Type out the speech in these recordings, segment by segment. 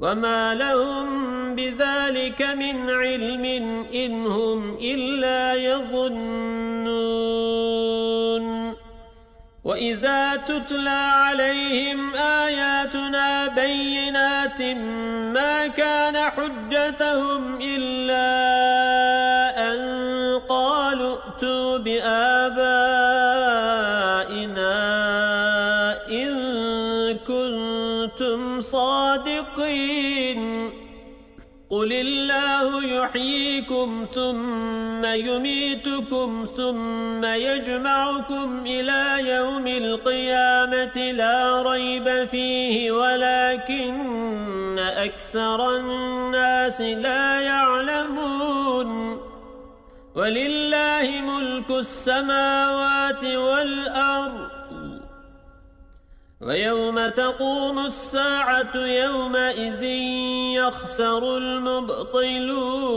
وما لهم بذلك من علم إن هم إلا يظنون وإذا تتلى عليهم آياتنا بينات ما كان حجتهم إلا يحييكم ثم يميتكم ثم يجمعكم إلى يوم القيامة لا ريب فيه ولكن أكثر الناس لا يعلمون ولله ملك السماوات والأرض ويوم تقوم الساعة يومئذ يخسر المبطلون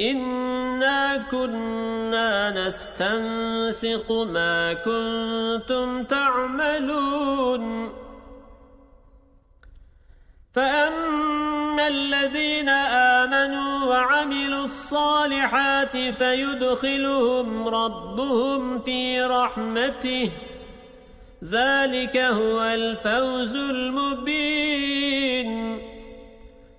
إنا كنا نستنسخ ما كنتم تعملون فأما الذين آمنوا وعملوا الصالحات فيدخلهم ربهم في رحمته ذلك هو الفوز المبين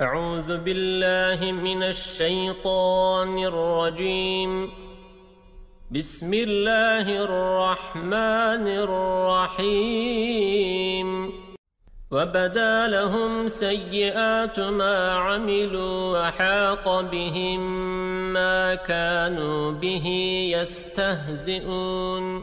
أعوذ بالله من الشيطان الرجيم. بسم الله الرحمن الرحيم. وبدا لهم سيئات ما عملوا وحاق بهم ما كانوا به يستهزئون.